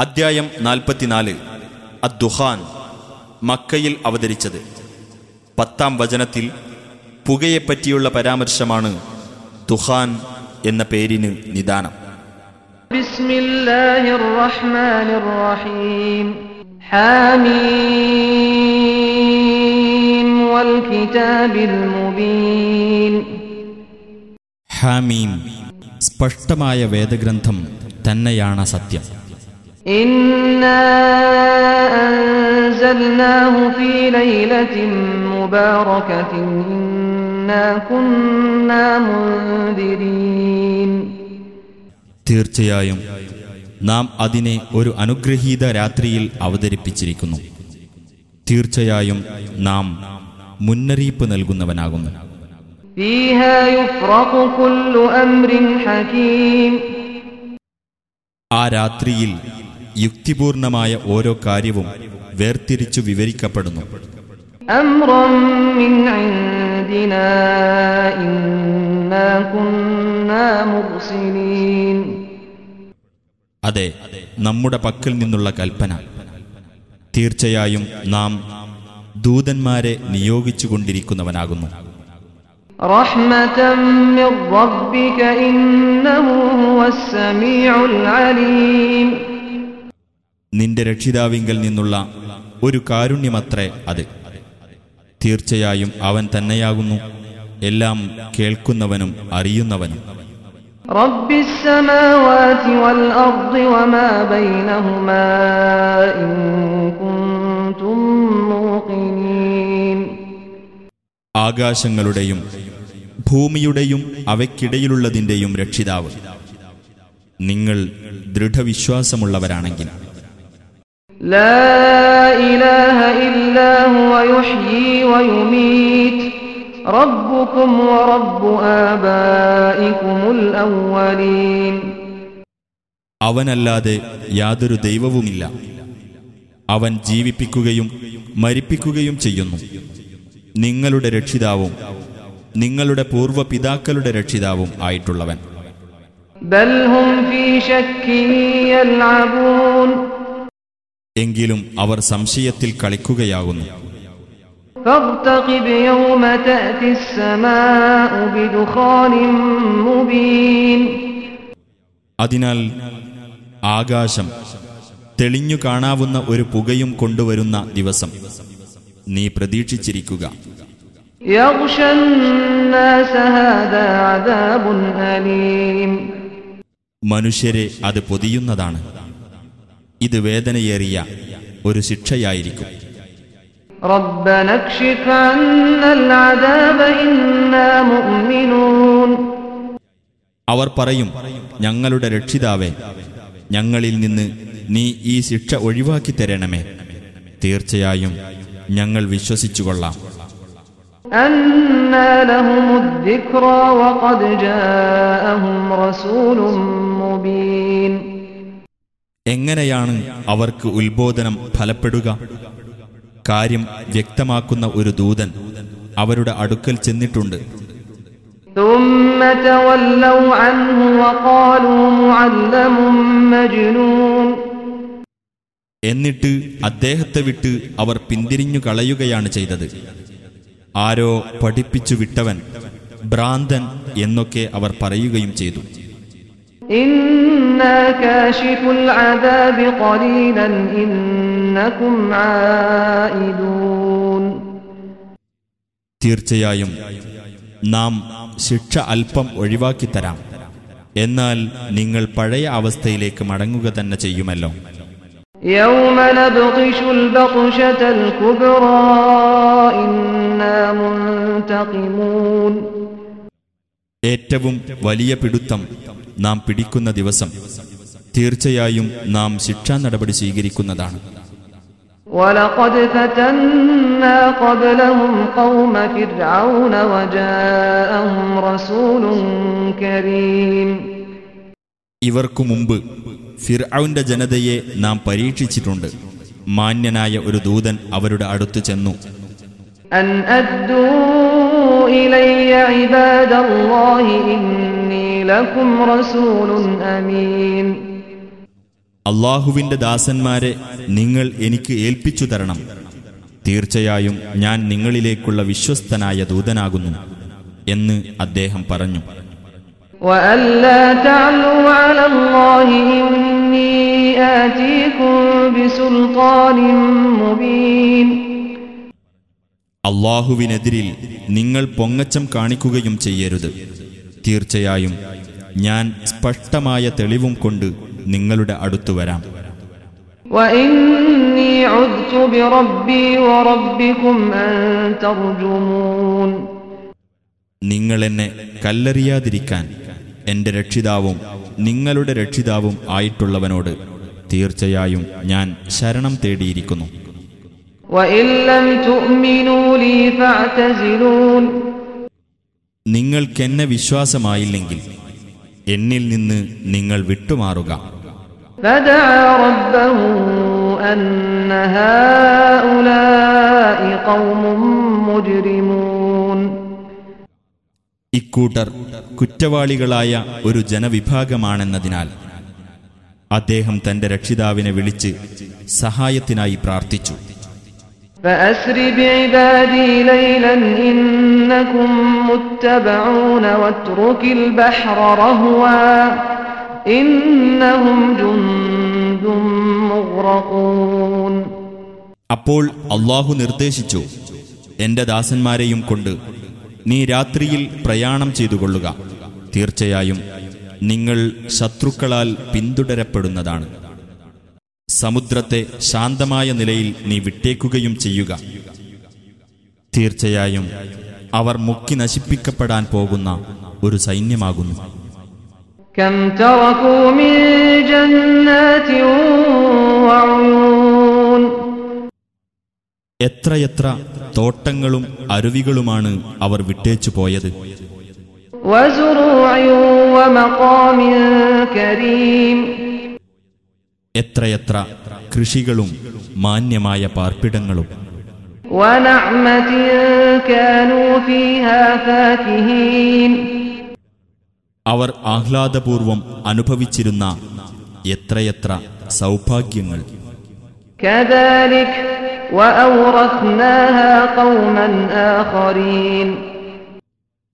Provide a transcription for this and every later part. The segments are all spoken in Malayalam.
അദ്ധ്യായം നാൽപ്പത്തിനാല്. അദ്ദുഹാൻ മക്കയിൽ അവതരിച്ചത്. പത്താം വചനത്തിൽ പുകയെപ്പറ്റിയുള്ള പരാമർശമാണ് ദുഹാൻ എന്ന പേരിന് നിദാനം. ഹാമീം സ്പഷ്ടമായ വേദഗ്രന്ഥം തന്നെയാണ് സത്യം. തീർച്ചയായും നാം അതിനെ ഒരു അനുഗ്രഹീത രാത്രിയിൽ അവതരിപ്പിച്ചിരിക്കുന്നു. തീർച്ചയായും നാം മുന്നറിയിപ്പ് നൽകുന്നവനാകുന്നു. ആ രാത്രിയിൽ യുക്തിപൂർണമായ ഓരോ കാര്യവും വേർതിരിച്ചു വിവരിക്കപ്പെടുന്നു. അതെ നമ്മുടെ പക്കൽ നിന്നുള്ള കൽപ്പന. തീർച്ചയായും നാം ദൂതന്മാരെ നിയോഗിച്ചുകൊണ്ടിരിക്കുന്നവനാകുന്നു. റഹ്മതം നിന്റെ രക്ഷിതാവിങ്കിൽ നിന്നുള്ള ഒരു കാരുണ്യമത്രേ അത്. തീർച്ചയായും അവൻ തന്നെയാകുന്നു. എല്ലാം കേൾക്കുന്നവനും അറിയുന്നവനും. ആകാശങ്ങളുടെയും ഭൂമിയുടെയും അവയ്ക്കിടയിലുള്ളതിന്റെയും രക്ഷിതാവ്. നിങ്ങൾ ദൃഢവിശ്വാസമുള്ളവരാണെങ്കിൽ لا إله إلا هو يحيي ويميت ربكم ورب آبائكم الأولين അവനല്ലാതെ യാതൊരു ദൈവവുമില്ല. അവൻ ജീവിപ്പിക്കുകയും മരിപ്പിക്കുകയും ചെയ്യുന്നു. നിങ്ങളുടെ രക്ഷിതാവും നിങ്ങളുടെ പൂർവ പിതാക്കളുടെ രക്ഷിതാവും ആയിട്ടുള്ളവൻ. ബൽഹും ഫീ ശക്കിൻ യൽഅബൂൻ. എങ്കിലും അവർ സംശയത്തിൽ കളിക്കുകയാകുന്നു. അതിനാൽ ആകാശം തെളിഞ്ഞു കാണാവുന്ന ഒരു പുകയും കൊണ്ടുവരുന്ന ദിവസം. നീ പ്രതീക്ഷിച്ചിരിക്കുക. മനുഷ്യരെ അത് പൊതിയുന്നതാണ്. ഇത് വേദനയേറിയ ഒരു ശിക്ഷയായിരിക്കും. അവർ പറയും ഞങ്ങളുടെ രക്ഷിതാവേ ഞങ്ങളിൽ നിന്ന് നീ ഈ ശിക്ഷ ഒഴിവാക്കി തരണമേ. തീർച്ചയായും ഞങ്ങൾ വിശ്വസിച്ചുകൊള്ളാം. അന്നലഹുമുദ്ദിഖ്റ വഖദ് ജാഅഹും റസൂലും മുബീൻ. എങ്ങനെയാണ് അവർക്ക് ഉത്ബോധനം ഫലപ്പെടുക? കാര്യം വ്യക്തമാക്കുന്ന ഒരു ദൂതൻ അവരുടെ അടുക്കൽ ചെന്നിട്ടുണ്ട്. എന്നിട്ട് അദ്ദേഹത്തെ വിട്ട് അവർ പിന്തിരിഞ്ഞു കളയുകയാണ് ചെയ്തത്. ആരോ പഠിപ്പിച്ചു വിട്ടവൻ ഭ്രാന്തൻ എന്നൊക്കെ അവർ പറയുകയും ചെയ്തു. തീർച്ചയായും നാം ശിക്ഷ അല്പം ഒഴിവാക്കി തരാം. എന്നാൽ നിങ്ങൾ പഴയ അവസ്ഥയിലേക്ക് മടങ്ങുക തന്നെ ചെയ്യുമല്ലോ. ഏറ്റവും വലിയ പിടുത്തം നാം പിടിക്കുന്ന ദിവസം തീർച്ചയായും നാം ശിക്ഷാ നടപടി സ്വീകരിക്കുന്നതാണ് ولقد فتنا قبلهم قوم فرعون وجاءهم رسول كريم ഇവർക്കു മുമ്പ് ഫിർഔന്റെ ജനതയെ നാം പരീക്ഷിച്ചിട്ടുണ്ട് മാന്യനായ ഒരു ദൂതൻ അവരുടെ അടുത്ത് ചെന്നു أن أدوا إلي عباد الله അള്ളാഹുവിന്റെ ദാസന്മാരെ നിങ്ങൾ എനിക്ക് ഏൽപ്പിച്ചു തരണം. തീർച്ചയായും ഞാൻ നിങ്ങളിലേക്കുള്ള വിശ്വസ്തനായ ദൂതനാകുന്നു എന്ന് അദ്ദേഹം പറഞ്ഞു. അള്ളാഹുവിനെതിരിൽ നിങ്ങൾ പൊങ്ങച്ചം കാണിക്കുകയും ചെയ്യരുത്. തീർച്ചയായും ഞാൻ സ്പഷ്ടമായ തെളിവും കൊണ്ട് നിങ്ങളുടെ അടുത്തു വരാം وإني عذت بربي وربكم أن ترجمون നിങ്ങൾ എന്നെ കല്ലെറിയാതിരിക്കാൻ എന്റെ രക്ഷിതാവും നിങ്ങളുടെ രക്ഷിതാവും ആയിട്ടുള്ളവനോട് തീർച്ചയായും ഞാൻ ശരണം തേടിയിരിക്കുന്നു وإن لم تؤمنوا لي فاعتزلون നിങ്ങൾക്കെന്നെ വിശ്വാസമായില്ലെങ്കിൽ എന്നിൽ നിന്ന് നിങ്ങൾ വിട്ടുമാറുക. ഇക്കൂട്ടർ കുറ്റവാളികളായ ഒരു ജനവിഭാഗമാണെന്നതിനാൽ അദ്ദേഹം തന്റെ രക്ഷിതാവിനെ വിളിച്ച് സഹായത്തിനായി പ്രാർത്ഥിച്ചു. فأسر بعبادي ليلا إنكم متبعون واترك البحر رهوا إنهم جند مغرقون അപ്പോൾ അള്ളാഹു നിർദ്ദേശിച്ചു എന്റെ ദാസന്മാരെയും കൊണ്ട് നീ രാത്രിയിൽ പ്രയാണം ചെയ്തുകൊള്ളുക തീർച്ചയായും നിങ്ങൾ ശത്രുക്കളാൽ പിന്തുടരപ്പെടുന്നതാണ് സമുദ്രത്തെ ശാന്തമായ നിലയിൽ നീ വിട്ടേക്കുകയും ചെയ്യുക. തീർച്ചയായും അവർ മുക്കി നശിപ്പിക്കപ്പെടാൻ പോകുന്ന ഒരു സൈന്യമാകുന്നു. എത്രയെത്ര തോട്ടങ്ങളും അരുവികളുമാണ് അവർ വിട്ടേച്ചു പോയത്. കരീം എത്രയെത്ര കൃഷികളും മാന്യമായ പാർപ്പിടങ്ങളും. അവർ ആഹ്ലാദപൂർവം അനുഭവിച്ചിരുന്ന എത്രയെത്ര സൗഭാഗ്യങ്ങൾ.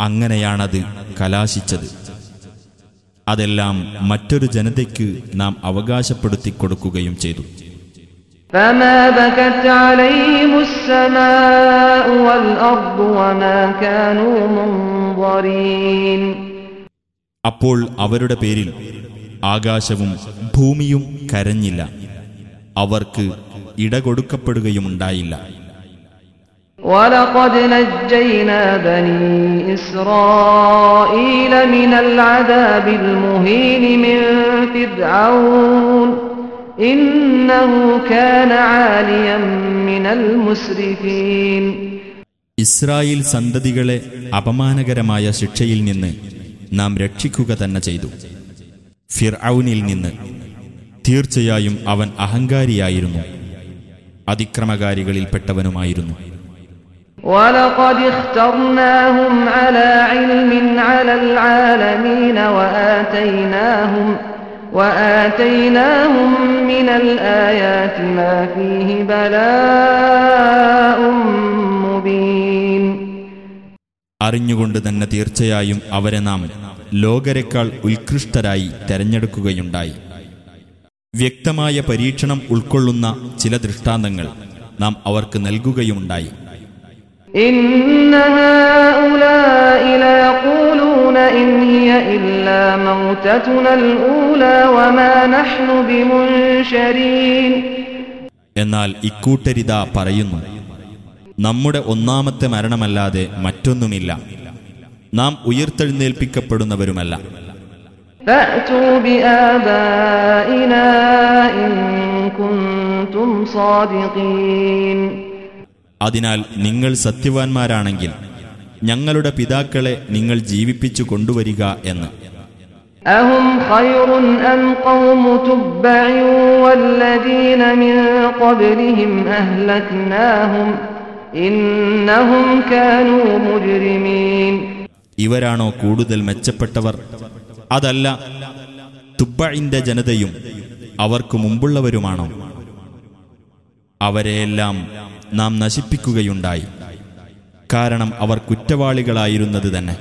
അങ്ങനെയാണത് കലാശിച്ചത്. അതെല്ലാം മറ്റൊരു ജനതയ്ക്ക് നാം അവകാശപ്പെടുത്തി കൊടുക്കുകയും ചെയ്തു. അപ്പോൾ അവരുടെ പേരിൽ ആകാശവും ഭൂമിയും കരഞ്ഞില്ല. അവർക്ക് ഇടകൊടുക്കപ്പെടുകയുമുണ്ടായില്ല. ولقد نجينا بني إسرائيل من العذاب المهين من فرعون إنه كان عاليا من المسرفين ഇസ്രായേൽ സന്തതികളെ അപമാനകരമായ ശിക്ഷയിൽ നിന്ന് നാം രക്ഷിക്കുക തന്നെ ചെയ്തു ഫിർഔനിൽ നിന്ന് തീർച്ചയായും അവൻ അഹങ്കാരിയായിരുന്നു അതിക്രമകാരികളിൽപ്പെട്ടവനുമായിരുന്നു ولقد اخترناهم على علم على العالمين وآتيناهم وآتيناهم من الآيات ما فيه بلاء مبين അറിഞ്ഞുകൊണ്ട് തന്നെ തീർച്ചയായും അവരെ നാം ലോകരെക്കാൾ ഉത്കൃഷ്ടരായി തെരഞ്ഞെടുക്കുകയുണ്ടായി വ്യക്തമായ പരീക്ഷണം ഉൾക്കൊള്ളുന്ന ചില ദൃഷ്ടാന്തങ്ങൾ നാം അവർക്ക് നൽകുകയുമുണ്ടായി إن هؤلاء ليقولون إن هي إلا موتتنا الأولى وما نحن بمنشرين എന്നാൽ ഇക്കൂട്ടരിതാ പറയുന്നു നമ്മുടെ ഒന്നാമത്തെ മരണമല്ലാതെ മറ്റൊന്നുമില്ല നാം ഉയർത്തെഴുന്നേൽപ്പിക്കപ്പെടുന്നവരുമല്ല فأتوا بآبائنا إن كنتم صادقين അതിനാൽ നിങ്ങൾ സത്യവാൻമാരാണെങ്കിൽ ഞങ്ങളുടെ പിതാക്കളെ നിങ്ങൾ ജീവിപ്പിച്ചു കൊണ്ടുവരിക എന്ന് أهم خير أم قوم تبع والذين من قبلهم أهلكناهم إنهم كانوا مجرمين ഇവരാണോ കൂടുതൽ മെച്ചപ്പെട്ടവർ അതല്ല തുബ്ബഇന്റെ ജനതയും അവർക്കു മുമ്പുള്ളവരുമാണോ അവരെയെല്ലാം നാം നശിപ്പിക്കുകയുണ്ടായി. കാരണം അവർ കുറ്റവാളികളായിരുന്നത് തന്നെ.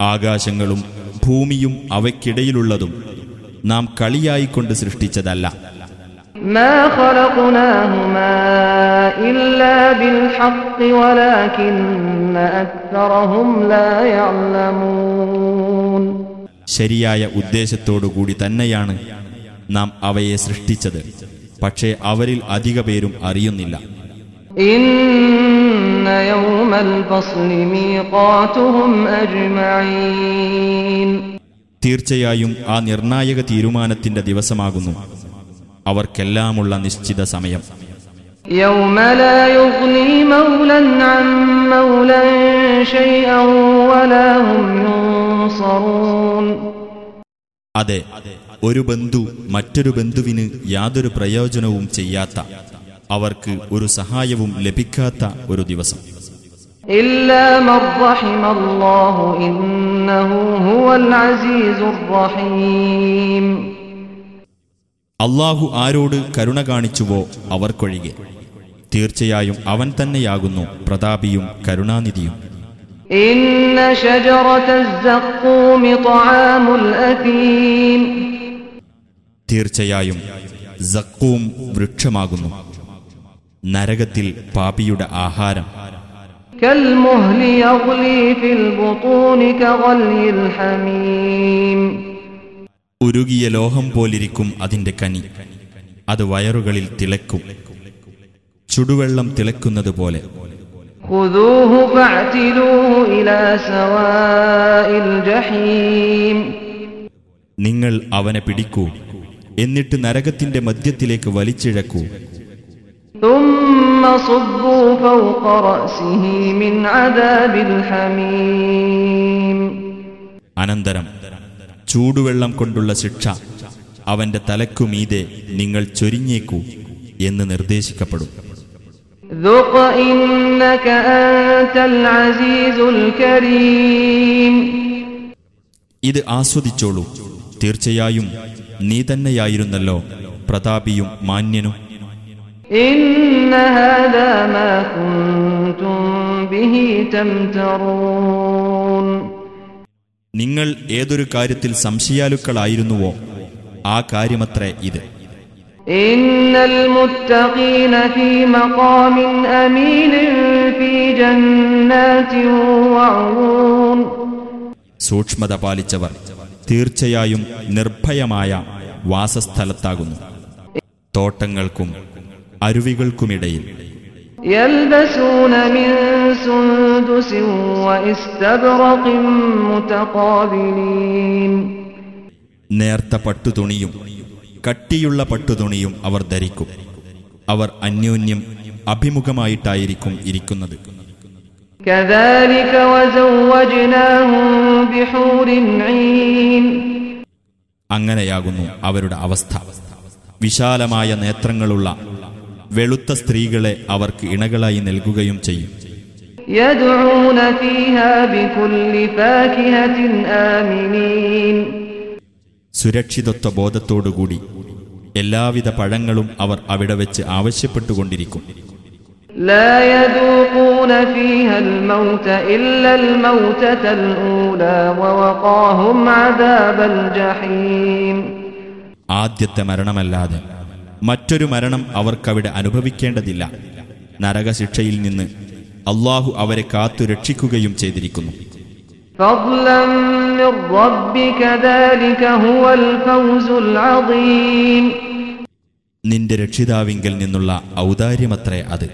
ആകാശങ്ങളും ഭൂമിയും അവയ്ക്കിടയിലുള്ളതും നാം കളിയായിക്കൊണ്ട് സൃഷ്ടിച്ചതല്ല. ഇല്ല ശരിയായ ഉദ്ദേശത്തോടുകൂടി തന്നെയാണ് നാം അവയെ സൃഷ്ടിച്ചത് പക്ഷേ അവരിൽ അധിക പേരും അറിയുന്നില്ല إن يوم الفصل ميقاتهم أجمعين തീർച്ചയായും ആ നിർണായക തീരുമാനത്തിന്റെ ദിവസമാകുന്നു അവർക്കെല്ലാമുള്ള നിശ്ചിത സമയം يوم لا يغني مولا عن مولا شيئا ولا هم ينصرون അതെ ഒരു ബന്ധു മറ്റൊരു ബന്ധുവിന് യാതൊരു പ്രയോജനവും ചെയ്യാത്ത അവർക്ക് ഒരു സഹായവും ലഭിക്കാത്ത ഒരു ദിവസം. അള്ളാഹു ആരോട് കരുണ കാണിച്ചുവോ അവർക്കൊഴികെ? തീർച്ചയായും അവൻ തന്നെയാകുന്നു പ്രതാപിയും കരുണാനിധിയും. തീർച്ചയായും സക്കൂം വൃക്ഷമാകുന്നു. നരകത്തിൽ പാപിയുടെ ആഹാരം. ഉരുകിയ ലോഹം പോലിരിക്കും അതിന്റെ കനി. അത് വയറുകളിൽ തിളക്കും ചുടുവെള്ളം തിളക്കുന്നത് പോലെ നിങ്ങൾ അവനെ പിടിക്കൂ എന്നിട്ട് നരകത്തിന്റെ മധ്യത്തിലേക്ക് വലിച്ചിഴക്കൂ. അനന്തരം ചൂടുവെള്ളം കൊണ്ടുള്ള ശിക്ഷ അവന്റെ തലക്കുമീതെ നിങ്ങൾ ചൊരിഞ്ഞേക്കൂ എന്ന് നിർദ്ദേശിക്കപ്പെടും. ഇത് ആസ്വദിച്ചോളൂ. തീർച്ചയായും നീ തന്നെയായിരുന്നല്ലോ പ്രതാപിയും മാന്യനും. നിങ്ങൾ ഏതൊരു കാര്യത്തിൽ സംശയാലുക്കളായിരുന്നുവോ ആ കാര്യമത്രേ ഇത്. إن المتقين في مقام أمين في جنات وعيون സൂക്ഷ്മത പാലിച്ചവർ തീർച്ചയായും നിർഭയമായ വാസസ്ഥലത്താകുന്നു തോട്ടങ്ങൾക്കും അരുവികൾക്കുമിടയിൽ يلبسون من سندس واستبرق متقابلين നേർത്ത പട്ടുതുണിയും കട്ടിയുള്ള പട്ടുതുണിയും അവർ ധരിക്കും. അവർ അന്യോന്യം അഭിമുഖമായിട്ടായിരിക്കും ഇരിക്കുന്നത്. അങ്ങനെയാകുന്നു അവരുടെ അവസ്ഥ. വിശാലമായ നേത്രങ്ങളുള്ള വെളുത്ത സ്ത്രീകളെ അവർക്ക് ഇണകളായി നൽകുകയും ചെയ്യും. യദുഊന ഫീഹാ ബികുല്ലി ഫാകിഹത്തിൻ ആമിനീൻ. സുരക്ഷിതത്വ ബോധത്തോടുകൂടി എല്ലാവിധ പഴങ്ങളും അവർ അവിടെ വെച്ച് ആവശ്യപ്പെട്ടുകൊണ്ടിരിക്കും. ആദ്യത്തെ മരണമല്ലാതെ മറ്റൊരു മരണം അവർക്കവിടെ അനുഭവിക്കേണ്ടതില്ല. നരകശിക്ഷയിൽ നിന്ന് അള്ളാഹു അവരെ കാത്തു രക്ഷിക്കുകയും ചെയ്തിരിക്കുന്നു من ربك ذلك هو الفوز العظيم നിന്റെ രക്ഷിതാവിങ്കൽ നിന്നുള്ള ഔദാര്യമത്രേ അത്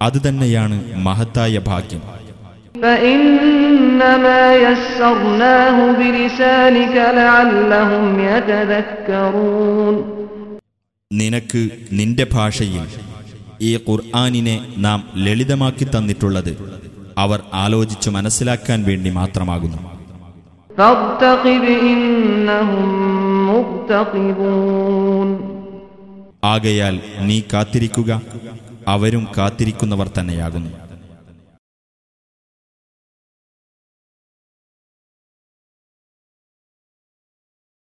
അതുതന്നെയാണ് മഹത്തായ ഭാഗ്യം فإنما يسرناه بلسانك لعلهم يتذكرون നിനക്ക് നിന്റെ ഭാഷയിൽ ഈ ഖുർആാനിനെ നാം ലളിതമാക്കി തന്നിട്ടുള്ളത് അവർ ആലോചിച്ചു മനസ്സിലാക്കാൻ വേണ്ടി മാത്രമാകുന്നു فارتقب إنهم مرتقبون ആകയാൽ നീ കാത്തിരിക്കുക. അവരും കാത്തിരിക്കുന്നവർ തന്നെയാകുന്നു.